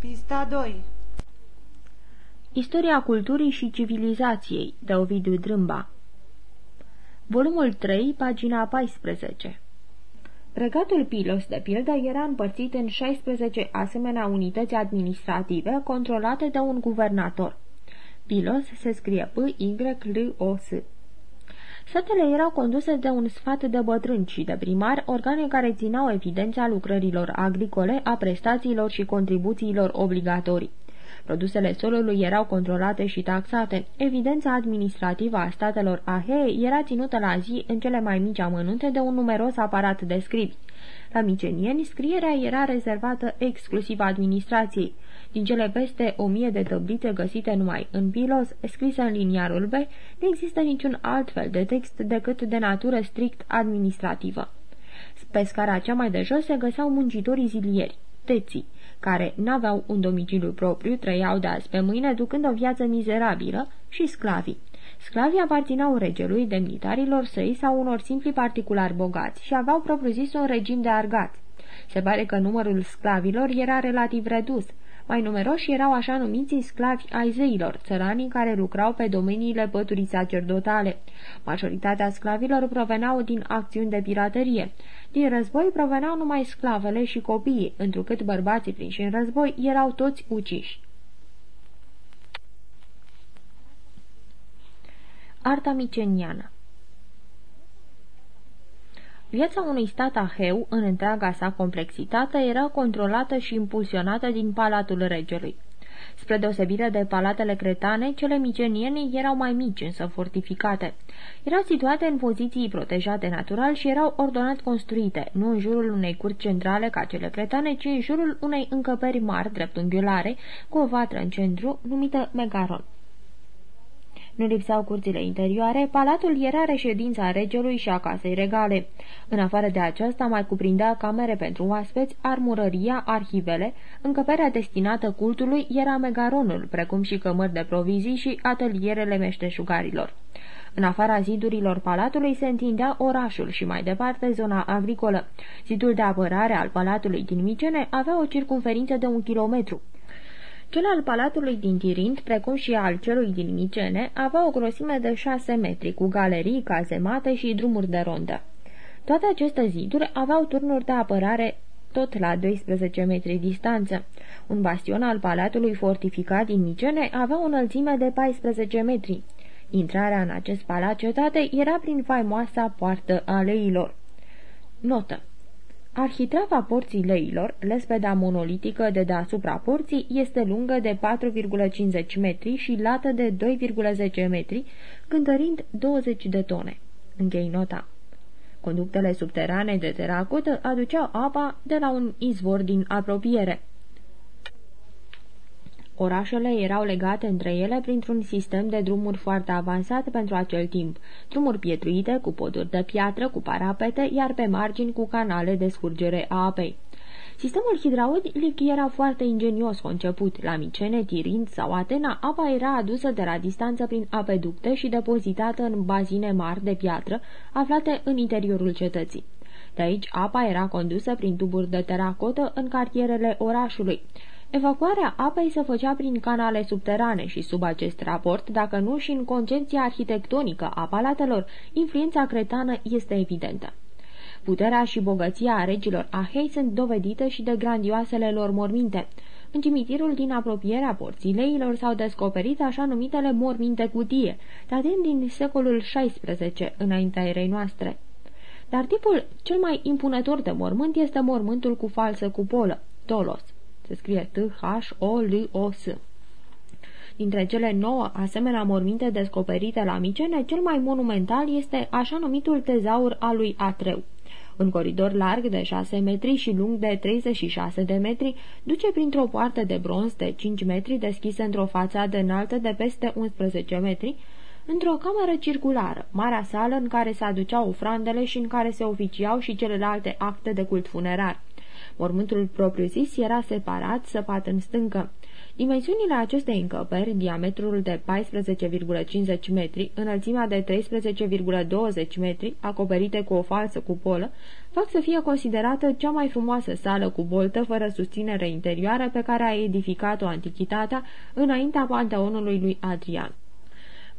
Pista 2 Istoria culturii și civilizației de Ovidiu Drâmba Volumul 3, pagina 14 Regatul Pilos, de pildă, era împărțit în 16 asemenea unități administrative controlate de un guvernator. Pilos se scrie P-Y-L-O-S. Satele erau conduse de un sfat de bătrâni și de primari, organe care ținau evidența lucrărilor agricole, a prestațiilor și contribuțiilor obligatorii. Produsele solului erau controlate și taxate. Evidența administrativă a statelor ahee era ținută la zi în cele mai mici amănunte de un numeros aparat de scribi. La micenieni, scrierea era rezervată exclusiv administrației. Din cele peste o mie de tablițe găsite numai în Pilos, scrise în liniarul B, nu există niciun alt fel de text decât de natură strict administrativă. Pe scara cea mai de jos se găseau muncitorii zilieri, teții, care n-aveau un domiciliu propriu, trăiau de azi pe mâine, ducând o viață mizerabilă, și sclavii. Sclavii aparțineau regelui, demnitarilor săi sau unor simpli particulari bogați și aveau propriu-zis un regim de argați. Se pare că numărul sclavilor era relativ redus, mai numeroși erau așa numiții sclavi ai zeilor, țăranii care lucrau pe domeniile păturii sacerdotale. Majoritatea sclavilor proveneau din acțiuni de piraterie. Din război proveneau numai sclavele și copiii, întrucât bărbații prinși în război erau toți uciși. Arta miceniană Viața unui stat aheu, în întreaga sa complexitate, era controlată și impulsionată din palatul regelui. Spre deosebire de palatele cretane, cele miceniene erau mai mici, însă fortificate. Erau situate în poziții protejate natural și erau ordonat construite, nu în jurul unei curți centrale ca cele cretane, ci în jurul unei încăperi mari, dreptunghiulare, cu o vatră în centru, numită Megaron. Nu lipsau curțile interioare, palatul era reședința regelui și a casei regale. În afară de aceasta mai cuprindea camere pentru oaspeți, armurăria, arhivele, încăperea destinată cultului era megaronul, precum și cămări de provizii și atelierele meșteșugarilor. În afara zidurilor palatului se întindea orașul și mai departe zona agricolă. Zidul de apărare al palatului din Micene avea o circunferință de un kilometru. Cel al palatului din Tirint, precum și al celui din Micene, avea o grosime de șase metri, cu galerii, cazemate și drumuri de rondă. Toate aceste ziduri aveau turnuri de apărare tot la 12 metri distanță. Un bastion al palatului fortificat din Micene avea o înălțime de 14 metri. Intrarea în acest palat cetate era prin faimoasa poartă a leilor. Notă Arhitrava porții leilor, lespeda monolitică de deasupra porții, este lungă de 4,50 metri și lată de 2,10 metri, cântărind 20 de tone. Închei nota. Conductele subterane de teracotă aduceau apa de la un izvor din apropiere. Orașele erau legate între ele printr-un sistem de drumuri foarte avansat pentru acel timp, drumuri pietruite cu poduri de piatră, cu parapete, iar pe margini cu canale de scurgere a apei. Sistemul hidraulic era foarte ingenios conceput. La Micene, Tirint sau Atena, apa era adusă de la distanță prin apeducte și depozitată în bazine mari de piatră aflate în interiorul cetății. De aici, apa era condusă prin tuburi de teracotă în cartierele orașului. Evacuarea apei se făcea prin canale subterane și sub acest raport, dacă nu și în concepția arhitectonică a palatelor, influența cretană este evidentă. Puterea și bogăția a regilor Ahei sunt dovedite și de grandioasele lor morminte. În cimitirul din apropierea porții leilor s-au descoperit așa numitele morminte cutie, datând din secolul XVI, înaintea erei noastre. Dar tipul cel mai impunător de mormânt este mormântul cu falsă cupolă, Tolos. Se scrie T-H-O-L-O-S. Dintre cele nouă asemenea morminte descoperite la Micene, cel mai monumental este așa numitul tezaur al lui Atreu. Un coridor larg de 6 metri și lung de 36 de metri duce printr-o poartă de bronz de 5 metri deschisă într-o fațadă înaltă de peste 11 metri, într-o cameră circulară, marea sală în care se aduceau ofrandele și în care se oficiau și celelalte acte de cult funerar. Mormântul propriu-zis era separat, săpat în stâncă. Dimensiunile acestei încăperi, diametrul de 14,50 metri, înălțimea de 13,20 metri, acoperite cu o falsă cupolă, fac să fie considerată cea mai frumoasă sală cu boltă fără susținere interioară pe care a edificat-o antichitatea înaintea panteonului lui Adrian.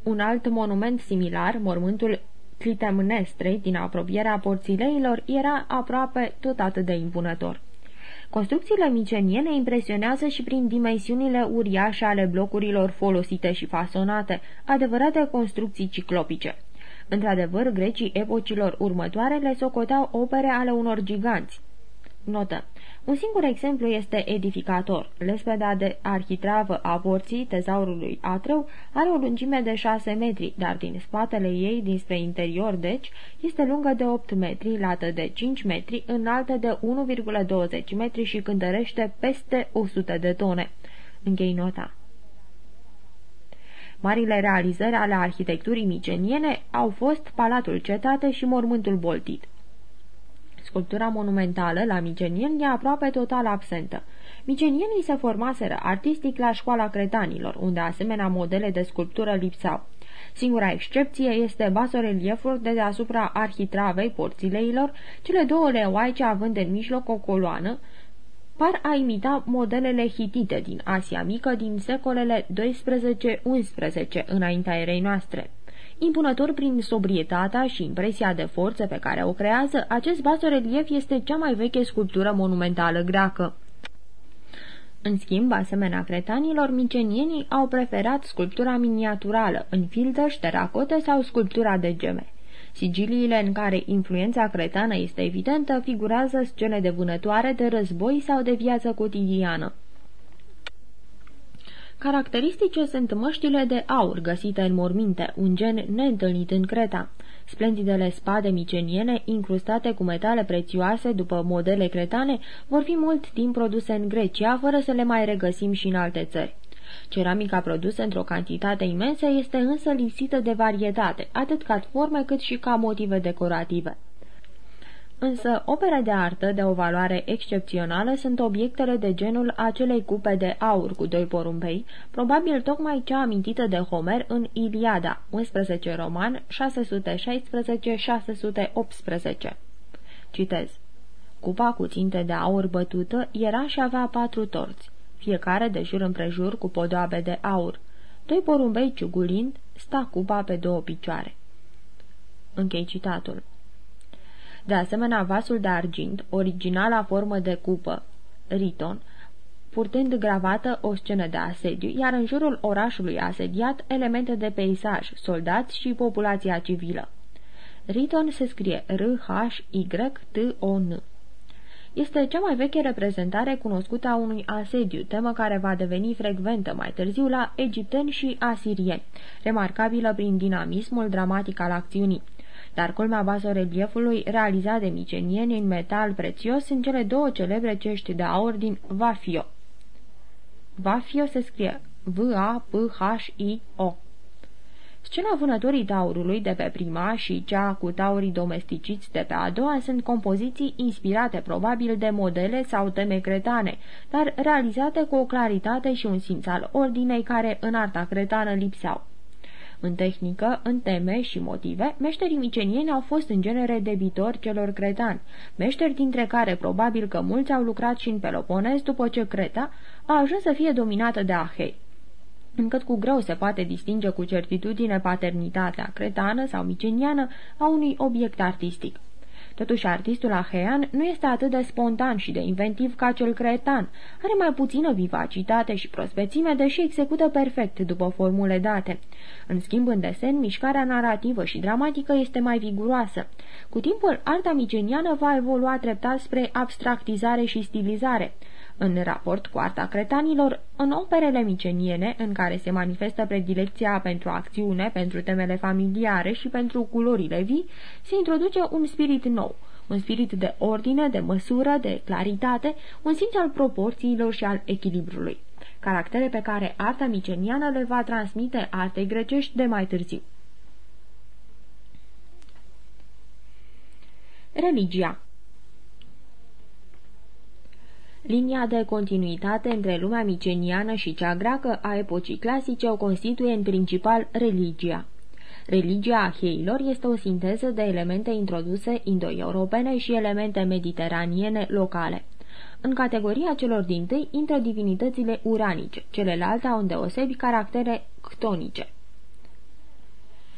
Un alt monument similar, mormântul Clitemnestrei din apropierea porțileilor, era aproape tot atât de impunător. Construcțiile miceniene impresionează și prin dimensiunile uriașe ale blocurilor folosite și fasonate, adevărate construcții ciclopice. Într-adevăr, grecii epocilor următoare le socoteau opere ale unor giganți. Notă. Un singur exemplu este edificator. Lespeda de arhitravă a porții tezaurului Atreu are o lungime de 6 metri, dar din spatele ei, dinspre interior, deci, este lungă de 8 metri, lată de 5 metri, înaltă de 1,20 metri și cântărește peste 100 de tone. Închei nota. Marile realizări ale arhitecturii miceniene au fost Palatul Cetate și Mormântul Boltit. Sculptura monumentală la Micenieni e aproape total absentă. Micenienii se formaseră artistic la școala cretanilor, unde asemenea modele de sculptură lipsau. Singura excepție este basorelieful de deasupra arhitravei porțileilor, cele două leoaice având în mijloc o coloană, par a imita modelele hitite din Asia Mică din secolele 12-11 înaintea erei noastre. Impunător prin sobrietatea și impresia de forță pe care o creează, acest basorelief este cea mai veche sculptură monumentală greacă. În schimb, asemenea cretanilor, micenienii au preferat sculptura miniaturală, în filtă, teracote sau sculptura de geme. Sigiliile în care influența cretană este evidentă figurează scene de vânătoare, de război sau de viață cotidiană. Caracteristice sunt măștile de aur găsite în morminte, un gen neîntâlnit în Creta. Splendidele spade miceniene, incrustate cu metale prețioase după modele cretane, vor fi mult timp produse în Grecia, fără să le mai regăsim și în alte țări. Ceramica produsă într-o cantitate imensă este însă lipsită de varietate, atât ca forme cât și ca motive decorative. Însă, opere de artă de o valoare excepțională sunt obiectele de genul acelei cupe de aur cu doi porumbei, probabil tocmai cea amintită de Homer în Iliada, 11 roman, 616-618. Citez. Cupa cu ținte de aur bătută era și avea patru torți, fiecare de jur împrejur cu podoabe de aur. Doi porumbei ciugulind, sta cupa pe două picioare. Închei citatul. De asemenea, vasul de argint, originala formă de cupă, riton, purtând gravată o scenă de asediu, iar în jurul orașului asediat elemente de peisaj, soldați și populația civilă. Riton se scrie R-H-Y-T-O-N. Este cea mai veche reprezentare cunoscută a unui asediu, temă care va deveni frecventă mai târziu la egipteni și asirieni, remarcabilă prin dinamismul dramatic al acțiunii dar culmea basoreliefului realizat de micenieni în metal prețios sunt cele două celebre cești de aur din Vafio. Vafio se scrie V-A-P-H-I-O. Scena vânătorii taurului de pe prima și cea cu taurii domesticiți de pe a doua sunt compoziții inspirate probabil de modele sau teme cretane, dar realizate cu o claritate și un simț al ordinei care în arta cretană lipseau. În tehnică, în teme și motive, meșterii micenieni au fost în genere debitori celor cretani, meșteri dintre care probabil că mulți au lucrat și în Peloponez după ce Creta a ajuns să fie dominată de Ahei încât cu greu se poate distinge cu certitudine paternitatea cretană sau miceniană a unui obiect artistic. Totuși, artistul ahean nu este atât de spontan și de inventiv ca cel cretan. Are mai puțină vivacitate și prospețime, deși execută perfect după formule date. În schimb, în desen, mișcarea narrativă și dramatică este mai viguroasă. Cu timpul, arta miceniană va evolua treptat spre abstractizare și stilizare. În raport cu arta cretanilor, în operele miceniene, în care se manifestă predilecția pentru acțiune, pentru temele familiare și pentru culorile vii, se introduce un spirit nou, un spirit de ordine, de măsură, de claritate, un simț al proporțiilor și al echilibrului, caractere pe care arta miceniană le va transmite artei grecești de mai târziu. Religia Linia de continuitate între lumea miceniană și cea greacă a epocii clasice o constituie în principal religia. Religia aheilor este o sinteză de elemente introduse indo-europene și elemente mediteraniene locale. În categoria celor din tâi intră divinitățile uranice, celelalte au îndeosebi caractere ctonice.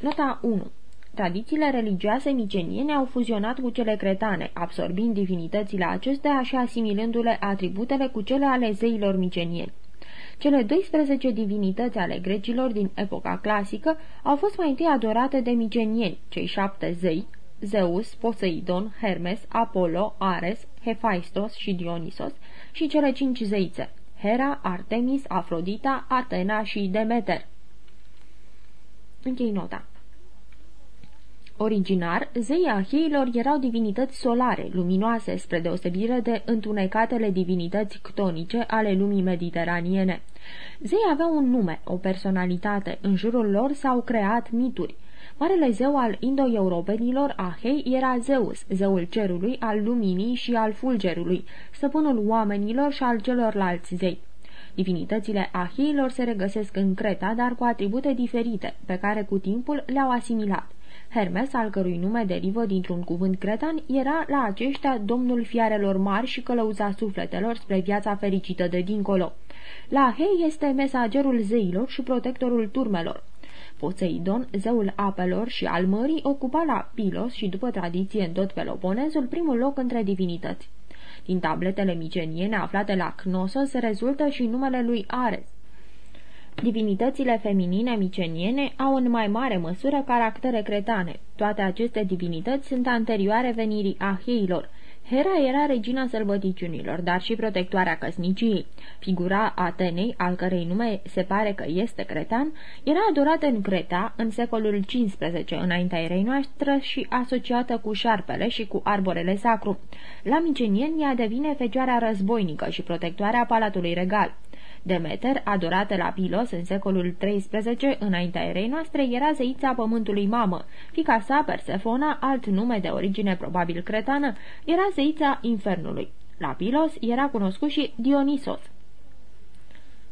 Nota 1 Tradițiile religioase miceniene au fuzionat cu cele cretane, absorbind divinitățile acestea și asimilându-le atributele cu cele ale zeilor micenieni. Cele 12 divinități ale grecilor din epoca clasică au fost mai întâi adorate de micenieni, cei șapte zei, Zeus, Poseidon, Hermes, Apollo, Ares, Hephaistos și Dionisos, și cele cinci zeițe, Hera, Artemis, Afrodita, Atena și Demeter. Închei nota. Originar, zeii acheilor erau divinități solare, luminoase, spre deosebire de întunecatele divinități ctonice ale lumii mediteraniene. Zeii aveau un nume, o personalitate, în jurul lor s-au creat mituri. Marele zeu al indo-europenilor Ahei era Zeus, zeul cerului, al luminii și al fulgerului, stăpânul oamenilor și al celorlalți zei. Divinitățile aheilor se regăsesc în Creta, dar cu atribute diferite, pe care cu timpul le-au asimilat. Hermes, al cărui nume derivă dintr-un cuvânt cretan, era la aceștia domnul fiarelor mari și călăuza sufletelor spre viața fericită de dincolo. La Hei este mesagerul zeilor și protectorul turmelor. Poseidon, zeul apelor și al mării, ocupa la Pilos și, după tradiție în tot Peloponezul, primul loc între divinități. Din tabletele miceniene aflate la Knossos rezultă și numele lui Ares. Divinitățile feminine miceniene au în mai mare măsură caractere cretane. Toate aceste divinități sunt anterioare venirii aheilor. Hera era regina sălbăticiunilor, dar și protectoarea căsniciei. Figura Atenei, al cărei nume se pare că este cretan, era adorată în Creta în secolul XV înaintea erei noastre și asociată cu șarpele și cu arborele sacru. La micenieni ea devine fecioarea războinică și protectoarea palatului regal. Demeter, adorată la Pilos în secolul XIII, înaintea erei noastre, era zeița pământului mamă. Fica sa, Persefona, alt nume de origine probabil cretană, era zeița infernului. La Pilos era cunoscut și Dionisos.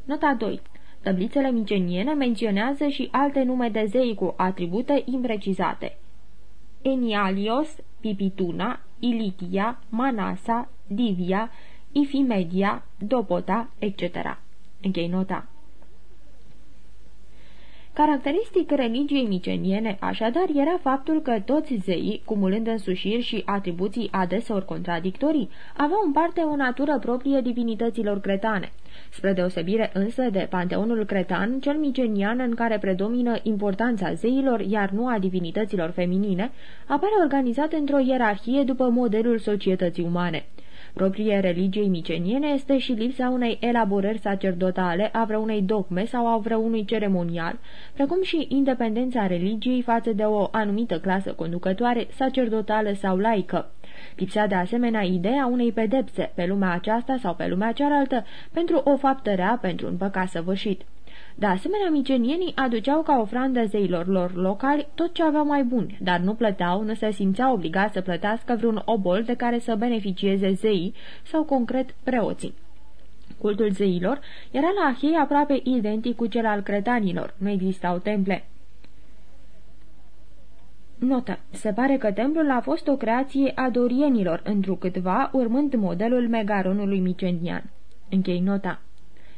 Nota 2 Tablițele miceniene menționează și alte nume de zei cu atribute imprecizate. Enialios, Pipituna, Ilitia, Manasa, Divia, Ifimedia, Dopota, etc. Închei nota. Caracteristic religiei miceniene, așadar, era faptul că toți zeii, cumulând însușiri și atribuții adeseori contradictorii, aveau în parte o natură proprie divinităților cretane. Spre deosebire însă de panteonul cretan, cel micenian în care predomină importanța zeilor, iar nu a divinităților feminine, apare organizat într-o ierarhie după modelul societății umane. Proprie religiei miceniene este și lipsa unei elaborări sacerdotale, a vreunei dogme sau a vreunui ceremonial, precum și independența religiei față de o anumită clasă conducătoare, sacerdotală sau laică. Lipsea de asemenea ideea unei pedepse, pe lumea aceasta sau pe lumea cealaltă, pentru o faptă rea, pentru un păcat săvârșit. De asemenea, micenienii aduceau ca ofrandă zeilor lor locali tot ce aveau mai bun, dar nu plăteau, nu se simțeau obligați să plătească vreun obol de care să beneficieze zeii sau concret preoții. Cultul zeilor era la Ahei aproape identic cu cel al cretanilor, nu existau temple. Notă. Se pare că templul a fost o creație a dorienilor, întrucâtva urmând modelul megaronului micenian. Închei nota.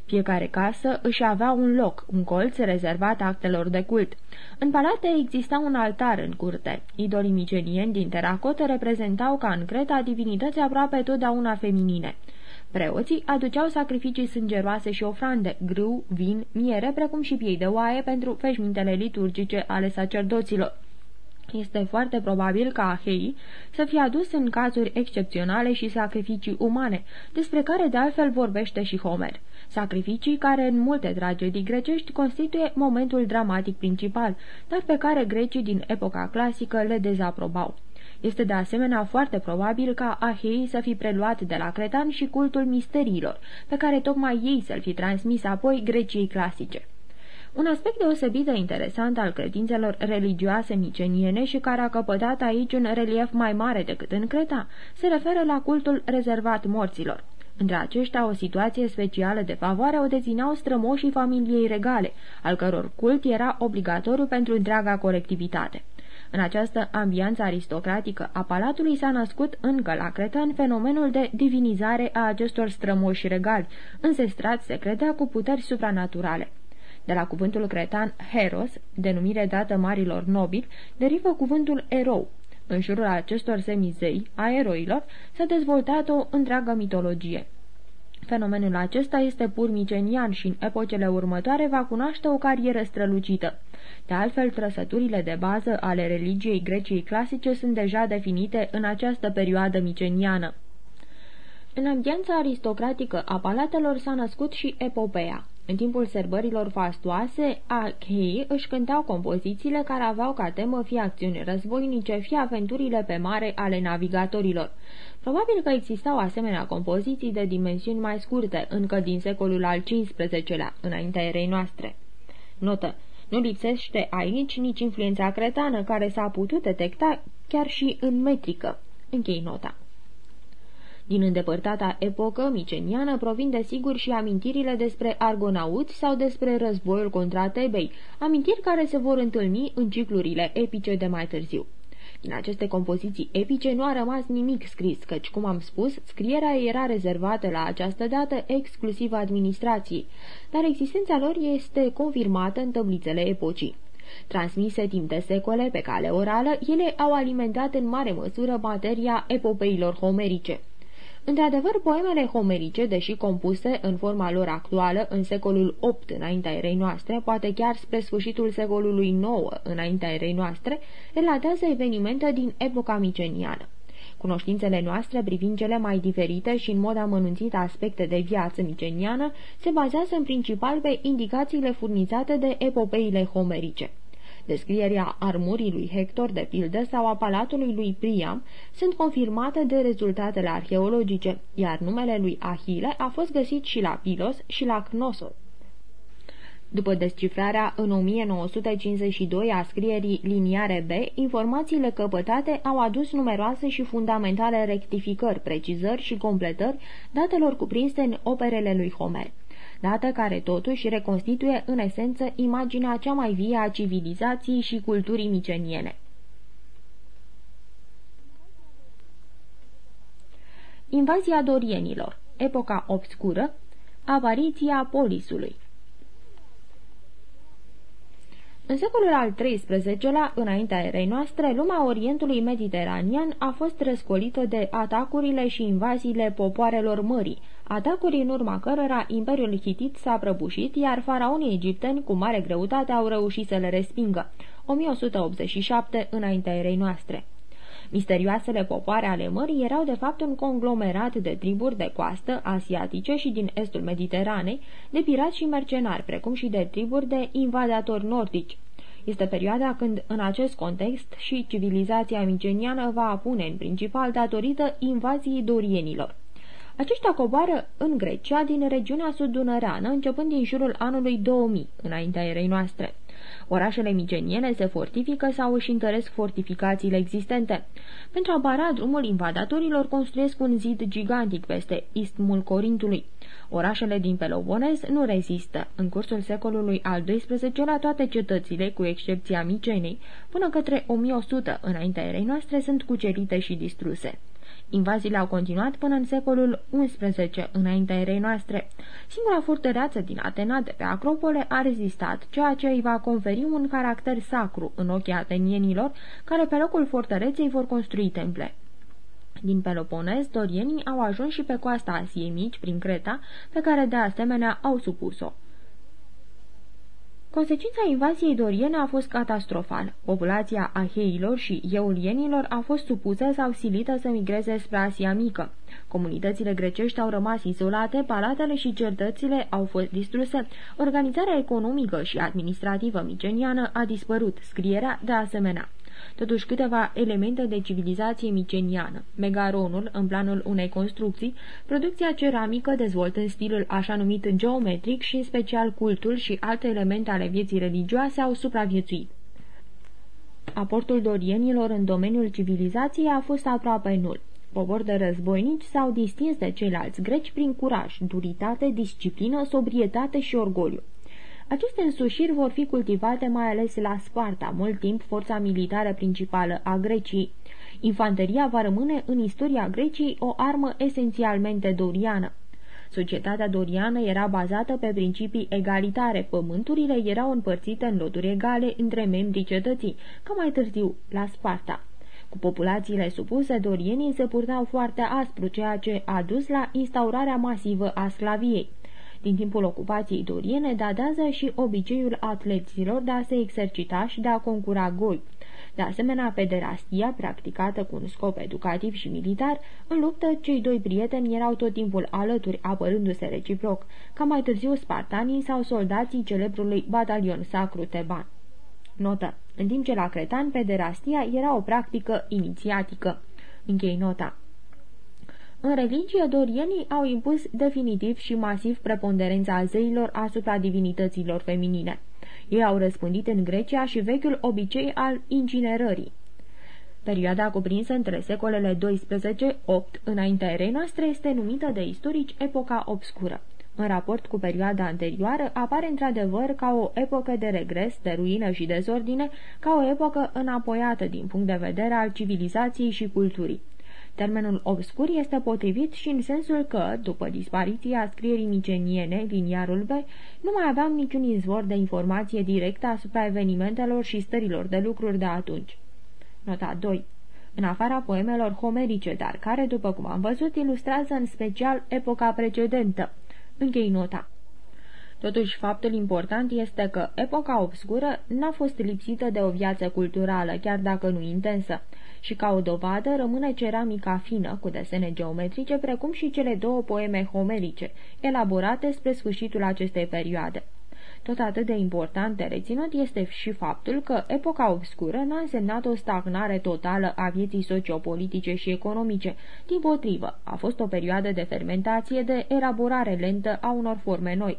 Fiecare casă își avea un loc, un colț rezervat actelor de cult. În palate exista un altar în curte. Idolii micenieni din teracotă reprezentau ca în Creta divinități aproape totdeauna feminine. Preoții aduceau sacrificii sângeroase și ofrande, grâu, vin, miere, precum și piei de oaie pentru feșmintele liturgice ale sacerdoților. Este foarte probabil ca Ahei să fie adus în cazuri excepționale și sacrificii umane, despre care de altfel vorbește și Homer sacrificii care în multe tragedii grecești constituie momentul dramatic principal, dar pe care grecii din epoca clasică le dezaprobau. Este de asemenea foarte probabil ca Ahei să fi preluat de la cretan și cultul misteriilor, pe care tocmai ei să-l fi transmis apoi Greciei clasice. Un aspect deosebit de interesant al credințelor religioase miceniene și care a căpătat aici un relief mai mare decât în Creta, se referă la cultul rezervat morților. Între aceștia, o situație specială de favoare o dețineau strămoșii familiei regale, al căror cult era obligatoriu pentru întreaga colectivitate. În această ambianță aristocratică a palatului s-a născut încă la Cretan fenomenul de divinizare a acestor strămoși regali, însestrați, se credea, cu puteri supranaturale. De la cuvântul cretan heros, denumire dată marilor nobili, derivă cuvântul erou. În jurul acestor semizei, a eroilor, s-a dezvoltat o întreagă mitologie. Fenomenul acesta este pur micenian și în epocele următoare va cunoaște o carieră strălucită. De altfel, trăsăturile de bază ale religiei Greciei clasice sunt deja definite în această perioadă miceniană. În ambianța aristocratică a palatelor s-a născut și epopeea. În timpul sărbărilor fastoase, achei își cântau compozițiile care aveau ca temă fie acțiuni războinice, fie aventurile pe mare ale navigatorilor. Probabil că existau asemenea compoziții de dimensiuni mai scurte, încă din secolul al XV-lea, înaintea erei noastre. Notă. Nu lipsește aici nici influența cretană, care s-a putut detecta chiar și în metrică. Închei nota. Din îndepărtata epocă miceniană provin de sigur și amintirile despre argonauți sau despre războiul contra Tebei, amintiri care se vor întâlni în ciclurile epice de mai târziu. Din aceste compoziții epice nu a rămas nimic scris, căci, cum am spus, scrierea era rezervată la această dată exclusiv administrației, dar existența lor este confirmată în tablițele epocii. Transmise timp de secole pe cale orală, ele au alimentat în mare măsură materia epopeilor homerice. Într-adevăr, poemele homerice, deși compuse în forma lor actuală în secolul VIII înaintea erei noastre, poate chiar spre sfârșitul secolului IX înaintea erei noastre, relatează evenimente din epoca miceniană. Cunoștințele noastre privind cele mai diferite și în mod amănunțit aspecte de viață miceniană se bazează în principal pe indicațiile furnizate de epopeile homerice. Descrierea armurii lui Hector, de pildă, sau a palatului lui Priam sunt confirmate de rezultatele arheologice, iar numele lui Ahile a fost găsit și la Pilos și la Cnosos. După descifrarea în 1952 a scrierii liniare B, informațiile căpătate au adus numeroase și fundamentale rectificări, precizări și completări datelor cuprinse în operele lui Homer dată care totuși reconstituie în esență imaginea cea mai vie a civilizației și culturii miceniene. Invazia dorienilor, epoca obscură, apariția polisului în secolul al XIII-lea, înaintea erei noastre, lumea Orientului Mediteranean a fost răscolită de atacurile și invaziile popoarelor mării, atacuri în urma cărora Imperiul Hitit s-a prăbușit, iar faraonii egipteni cu mare greutate au reușit să le respingă. 1187 înaintea erei noastre. Misterioasele popoare ale mării erau de fapt un conglomerat de triburi de coastă asiatice și din estul Mediteranei, de pirați și mercenari, precum și de triburi de invadatori nordici. Este perioada când, în acest context, și civilizația miceniană va apune în principal datorită invaziei dorienilor. Aceștia coboară în Grecia din regiunea sud-dunăreană, începând din jurul anului 2000, înaintea erei noastre. Orașele miceniene se fortifică sau își întăresc fortificațiile existente. Pentru a bara drumul invadatorilor construiesc un zid gigantic peste istmul Corintului. Orașele din Peloponez nu rezistă. În cursul secolului al XII-lea, toate cetățile, cu excepția Micenei, până către 1100 înaintea erei noastre, sunt cucerite și distruse. Invaziile au continuat până în secolul XI, înaintea erei noastre. Singura fortăreață din Atena de pe Acropole a rezistat, ceea ce îi va conferi un caracter sacru în ochii atenienilor, care pe locul fortăreței vor construi temple. Din Peloponez, dorienii au ajuns și pe coasta Asiei Mici, prin Creta, pe care de asemenea au supus-o. Consecința invaziei doriene a fost catastrofală. Populația aheilor și eulienilor a fost supusă sau silită să migreze spre Asia Mică. Comunitățile grecești au rămas izolate, palatele și cetățile au fost distruse, organizarea economică și administrativă miceniană a dispărut, scrierea de asemenea totuși câteva elemente de civilizație miceniană. Megaronul, în planul unei construcții, producția ceramică dezvoltând stilul așa numit geometric și în special cultul și alte elemente ale vieții religioase au supraviețuit. Aportul dorienilor în domeniul civilizației a fost aproape nul. popor de războinici, s-au distins de ceilalți greci prin curaj, duritate, disciplină, sobrietate și orgoliu. Aceste însușiri vor fi cultivate mai ales la Sparta, mult timp forța militară principală a Greciei. Infanteria va rămâne în istoria Greciei o armă esențialmente doriană. Societatea doriană era bazată pe principii egalitare, pământurile erau împărțite în loturi egale între membrii cetății, ca mai târziu la Sparta. Cu populațiile supuse, dorienii se purtau foarte aspru, ceea ce a dus la instaurarea masivă a sclaviei. Din timpul ocupației doriene datează și obiceiul atleților de a se exercita și de a concura gol. De asemenea, pederastia, practicată cu un scop educativ și militar, în luptă, cei doi prieteni erau tot timpul alături, apărându-se reciproc, ca mai târziu spartanii sau soldații celebrului batalion sacru Teban. Notă. În timp ce la cretan, pederastia era o practică inițiatică. Închei nota. În religie, dorienii au impus definitiv și masiv preponderența zeilor asupra divinităților feminine. Ei au răspândit în Grecia și vechiul obicei al incinerării. Perioada cuprinsă între secolele 12-8 înaintea erei noastre este numită de istorici epoca obscură. În raport cu perioada anterioară, apare într-adevăr ca o epocă de regres, de ruină și dezordine, ca o epocă înapoiată din punct de vedere al civilizației și culturii. Termenul obscur este potrivit și în sensul că, după dispariția scrierii miceniene, liniarul B, nu mai aveam niciun izvor de informație directă asupra evenimentelor și stărilor de lucruri de atunci. Nota 2 în afara poemelor homerice, dar care, după cum am văzut, ilustrează în special epoca precedentă. Închei nota. Totuși, faptul important este că epoca obscură n-a fost lipsită de o viață culturală, chiar dacă nu intensă și ca o dovadă rămâne ceramica fină cu desene geometrice, precum și cele două poeme homerice, elaborate spre sfârșitul acestei perioade. Tot atât de important de reținut este și faptul că epoca obscură n-a însemnat o stagnare totală a vieții sociopolitice și economice. Din potrivă, a fost o perioadă de fermentație, de elaborare lentă a unor forme noi.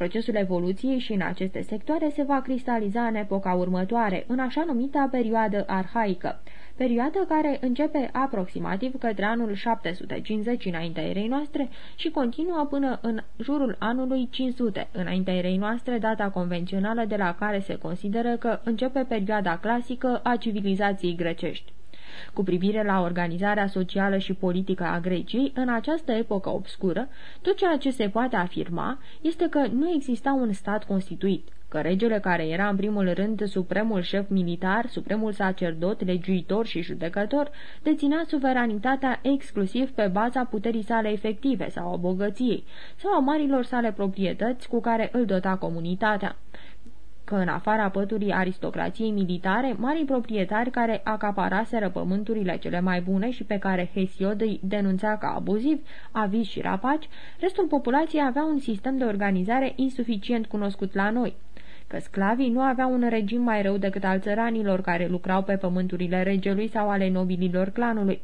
Procesul evoluției și în aceste sectoare se va cristaliza în epoca următoare, în așa numita perioadă arhaică perioadă care începe aproximativ către anul 750 înaintea erei noastre și continuă până în jurul anului 500 înaintea erei noastre, data convențională de la care se consideră că începe perioada clasică a civilizației grecești. Cu privire la organizarea socială și politică a Greciei, în această epocă obscură, tot ceea ce se poate afirma este că nu exista un stat constituit, că regele care era în primul rând supremul șef militar, supremul sacerdot, legiuitor și judecător, deținea suveranitatea exclusiv pe baza puterii sale efective sau a bogăției, sau a marilor sale proprietăți cu care îl dota comunitatea că în afara păturii aristocrației militare, marii proprietari care acaparaseră pământurile cele mai bune și pe care Hesiod îi denunța ca abuziv, aviz și rapaci, restul populației avea un sistem de organizare insuficient cunoscut la noi că sclavii nu aveau un regim mai rău decât al țăranilor care lucrau pe pământurile regelui sau ale nobililor clanului.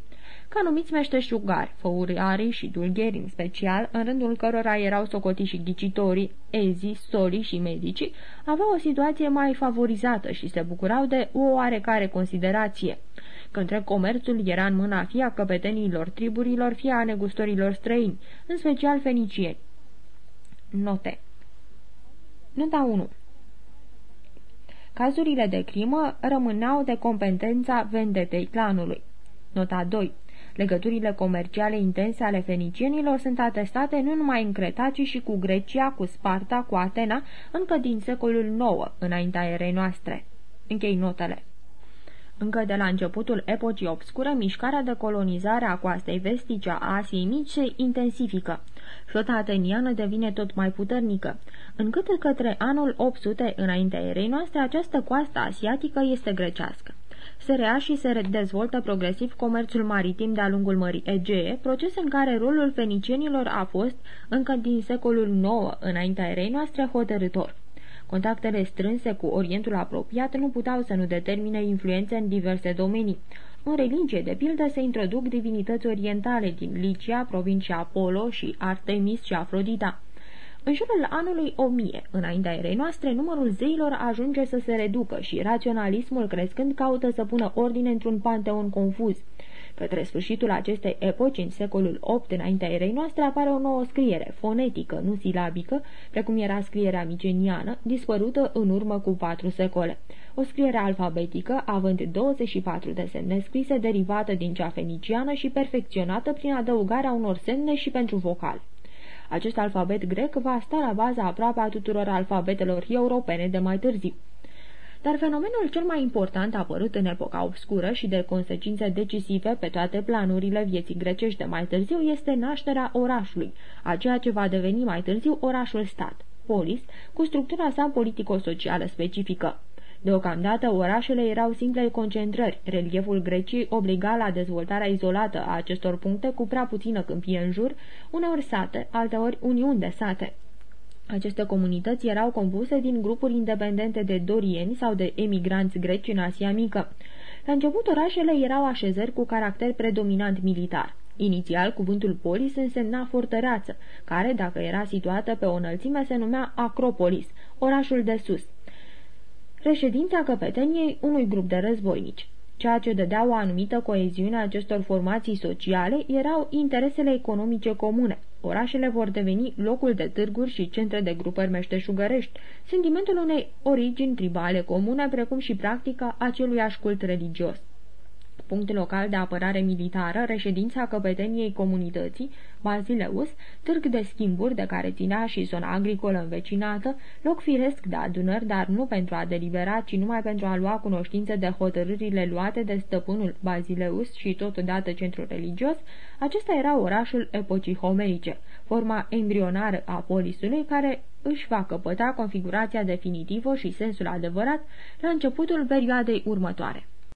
Ca numiți meșteșugari, făuriarii și dulgheri în special, în rândul cărora erau socotiți și ghicitorii, ezii, solii și medicii, aveau o situație mai favorizată și se bucurau de o oarecare considerație că întreg comerțul era în mâna fie a căpetenilor triburilor, fie a negustorilor străini, în special fenicieni. Note Nota 1 Cazurile de crimă rămâneau de competența vendetei clanului. Nota 2. Legăturile comerciale intense ale fenicienilor sunt atestate nu numai în Creta, ci și cu Grecia, cu Sparta, cu Atena, încă din secolul IX, înaintea erei noastre. Închei notele. Încă de la începutul epocii obscure, mișcarea de colonizare a coastei vestice a Asiei Mici se intensifică. Flota ateniană devine tot mai puternică, încât către anul 800 înaintea erei noastre această coastă asiatică este grecească. Se rea și se dezvoltă progresiv comerțul maritim de-a lungul Mării Egee, proces în care rolul fenicienilor a fost, încă din secolul IX înaintea erei noastre, hotărător. Contactele strânse cu Orientul apropiat nu puteau să nu determine influențe în diverse domenii. În religie, de pildă, se introduc divinități orientale din Licia, provincia Apollo și Artemis și Afrodita. În jurul anului 1000, înaintea erei noastre, numărul zeilor ajunge să se reducă și raționalismul crescând caută să pună ordine într-un panteon confuz. Către sfârșitul acestei epoci, în secolul VIII înaintea erei noastre, apare o nouă scriere, fonetică, nu silabică, precum era scrierea miceniană, dispărută în urmă cu patru secole. O scriere alfabetică, având 24 de semne scrise, derivată din cea feniciană și perfecționată prin adăugarea unor semne și pentru vocal. Acest alfabet grec va sta la baza aproape a tuturor alfabetelor europene de mai târziu. Dar fenomenul cel mai important apărut în epoca obscură și de consecințe decisive pe toate planurile vieții grecești de mai târziu este nașterea orașului, a ceea ce va deveni mai târziu orașul stat, polis, cu structura sa politico-socială specifică. Deocamdată, orașele erau simple concentrări. Relieful Greciei obliga la dezvoltarea izolată a acestor puncte cu prea puțină câmpie în jur, uneori sate, alteori uniuni de sate. Aceste comunități erau compuse din grupuri independente de dorieni sau de emigranți greci în Asia Mică. La început, orașele erau așezări cu caracter predominant militar. Inițial, cuvântul polis însemna fortăreață, care, dacă era situată pe o înălțime, se numea Acropolis, orașul de sus, reședința căpeteniei unui grup de războinici. Ceea ce dădea o anumită coeziune acestor formații sociale erau interesele economice comune. Orașele vor deveni locul de târguri și centre de grupări meșteșugărești, sentimentul unei origini tribale comune, precum și practica aceluiași cult religios punct local de apărare militară, reședința căpeteniei comunității, Bazileus, târg de schimburi de care ținea și zona agricolă învecinată, loc firesc de adunări, dar nu pentru a delibera, ci numai pentru a lua cunoștință de hotărârile luate de stăpânul Bazileus și totodată centru religios, acesta era orașul epocii homerice, forma embrionară a polisului care își va căpăta configurația definitivă și sensul adevărat la începutul perioadei următoare.